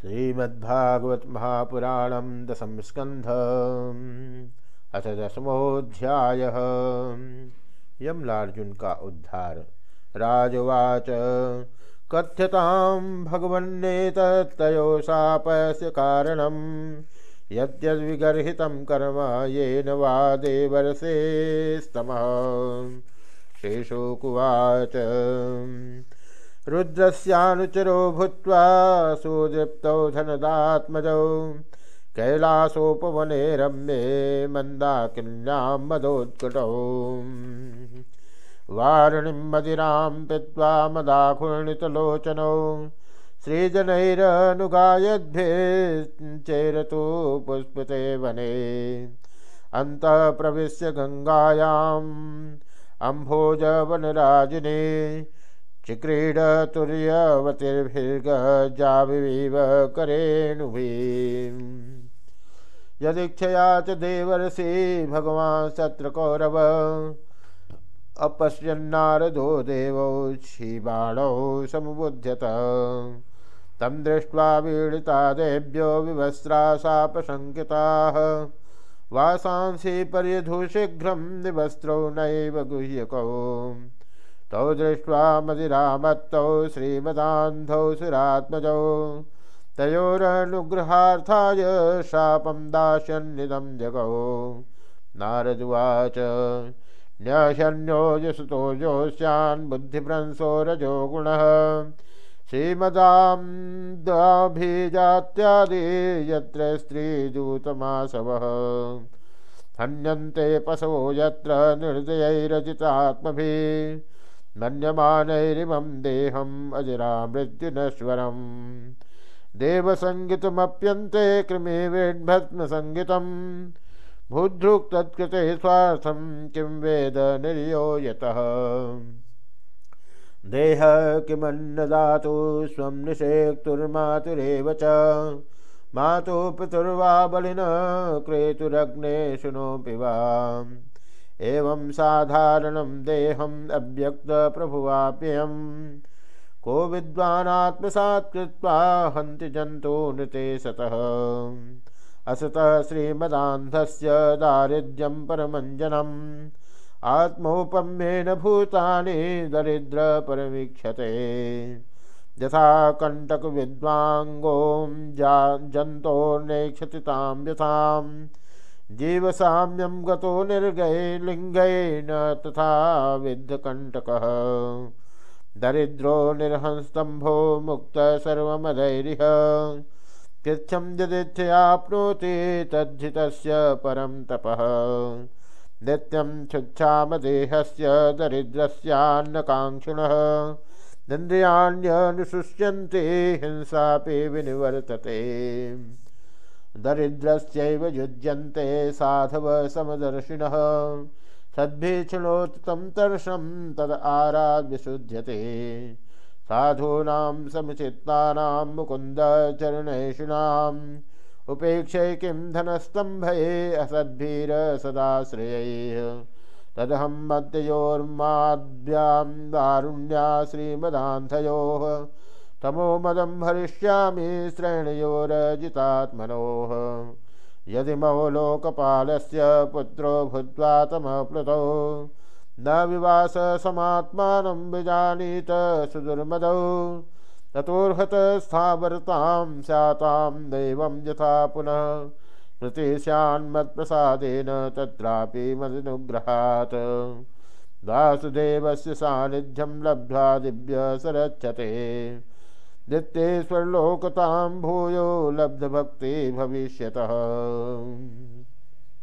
श्रीमद्भागवत महापुराणम दशम स्कंध अथ दसमोध्याय यमलार्जुन का उद्धार। राजवाच, कथ्यतां भगवन्नेतत्तयोशापस्य कारणं, यद्यद्विगर्हितं कर्म येन वा देवर्षेस्तमः। शेषोकुवाच रुद्रस्यानुचरो भूत्वा सुदृप्तौ धनदात्मजौ। कैलासोपवने रम्ये मन्दाकिन्यां मदोत्कटौ वारुणीं मदिरां पीत्वा मदाघूर्णितलोचनौ श्रीजनैरनुगायद्भिश्चेरतु पुष्पते वने अन्तः प्रविश्य गङ्गायाम् अम्भोजवनराजिने चिक्रीडतुर्यवतिर्भिर्गजाविव करेणुभिः यदीक्षया च देवर्षि भगवान् सत्रकौरव अपश्यन्नारदो देवौ क्षीबाणौ समुबुध्यत। तं दृष्ट्वा वीडिता देभ्यो विवस्त्रा सापशङ्किताः वासांसि पर्यधूशीघ्रं विवस्त्रौ नैव गुह्यकौ। तौ दृष्ट्वा मदिरामत्तौ श्रीमदान्धौ सुरात्मजौ। तयोरनुग्रहार्थाय शापं दास्यन्निदं जगौ। नारदुवाच न्यशन्यो यशतो योस्यान् बुद्धिभ्रंशो रजो गुणः। श्रीमदां द्वाभिजात्यादि यत्र स्त्रीदूतमासवः। हन्यन्ते पशवो यत्र निर्दयैरजितात्मभिः मन्यमानैरिमं देहम् अजरा मृत्युनश्वरम् देवसङ्गितमप्यन्ते कृमिवेड्भस्मसङ्गितं भूधृक् तत्कृते स्वार्थं किं वेद निर्यो देह किमन्नदातु स्वं निषेक्तुर्मातुरेव च। मातु पितुर्वा बलिन क्रेतुरग्ने शुनोऽपि वा। एवं साधारणं देहम् अव्यक्तप्रभुवाप्ययम् को विद्वानात्मसात् कृत्वा हन्ति जन्तूनृते सतः। असतः श्रीमदान्धस्य दारिद्र्यं परमञ्जनम्। आत्मौपम्येन भूतानि दरिद्रपरमीक्षते यथा कण्टकविद्वाङ्गों जा जन्तोर्नेक्षति तां जीवसाम्यं गतो निर्गये लिङ्गेन तथा विद्धकण्टकः। दरिद्रो निर्हंस्तम्भो मुक्त सर्वमदैरिह कृच्छं यदिच्छयाप्नोति तद्धितस्य परं तपः। नित्यं क्षुच्छामदेहस्य दरिद्रस्यान्नकाङ्क्षिणः। निन्द्रियाण्यनुशुष्यन्ते हिंसापि विनिवर्तते। दरिद्रस्यैव युज्यन्ते साधव समदर्शिनः। सद्भिक्षणोत् तं तर्षं तद आराद्विशुध्यते साधूनां समुचित्तानां मुकुन्दचरणैषिणाम् उपेक्षै किं धनस्तम्भये असद्भिरसदाश्रयैः तदहं मद्ययोर्माद्यां दारुण्या श्रीमदान्धयोः तमो मदं हरिष्यामि श्रेणयोरजितात्मनोः। यदि महो लोकपालस्य पुत्रो भूत्वा तमप्लुतौ, न विवास समात्मानं विजानीत सुदुर्मदौ ततोर्हत स्थावरतां स्यातां दैवं यथा पुनः स्मृतिस्यान्मत्प्रसादेन तत्रापि मदनुग्रहात्। वासुदेवस्य सान्निध्यं लब्ध्वा दिव्यसरच्छते नित्येश्वरलोकतां भूयो लब्धभक्ति भविष्यतः।